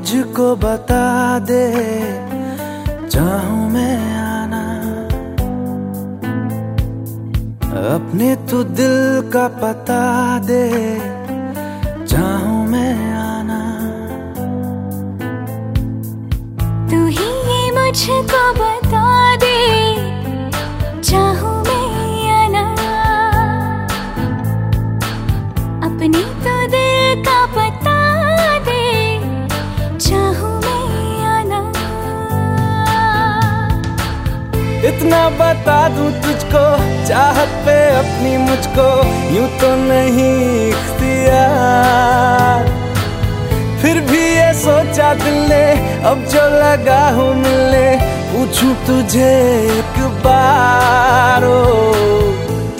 मुझको बता दे, चाहूँ मैं आना। अपने तो दिल का पता दे, चाहूँ मैं आना। तू ही मुझको बता बता दूँ तुझको चाहत पे अपनी मुझको यूँ तो नहीं इख्तियार फिर भी ये सोचा दिल ने अब जो लगा हूँ मिलने पूछूँ तुझे एक बार ओ।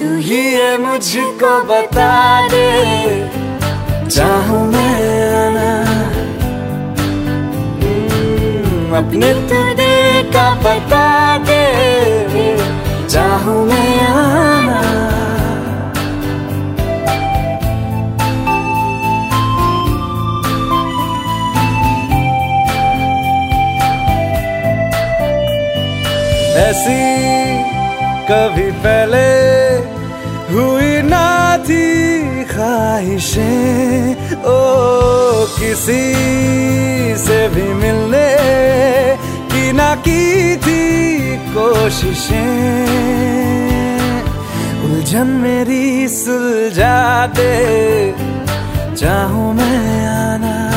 तू ही ये मुझको बता दे चाहूँ मैं आना। हम्म, अपने तो दिल का बता ऐसी कभी पहले हुई ना थी ख्वाहिशें। ओ, किसी से भी मिलने की ना की थी कोशिशें। उलझन मेरी सुलझा दे, चाहूँ मैं आना।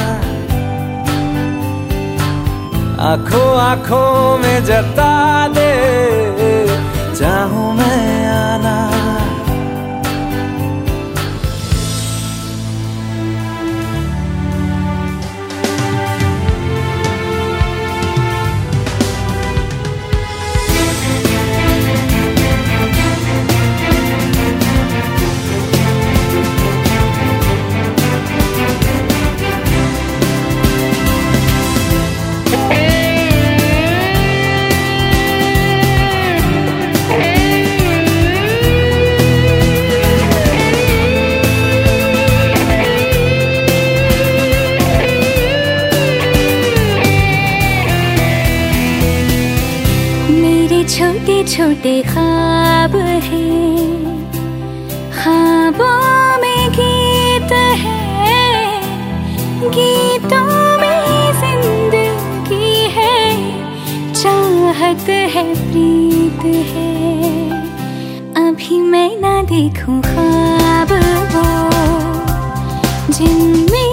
आँखों आँखों में जता दे चाहूँ मैं आना। छोटे छोटे ख्वाब हैं। ख्वाबों में गीत है। गीतों में ज़िंदगी है। चाहत है, प्रीत है। अभी मैं ना देखूँ ख्वाब वो जिनमें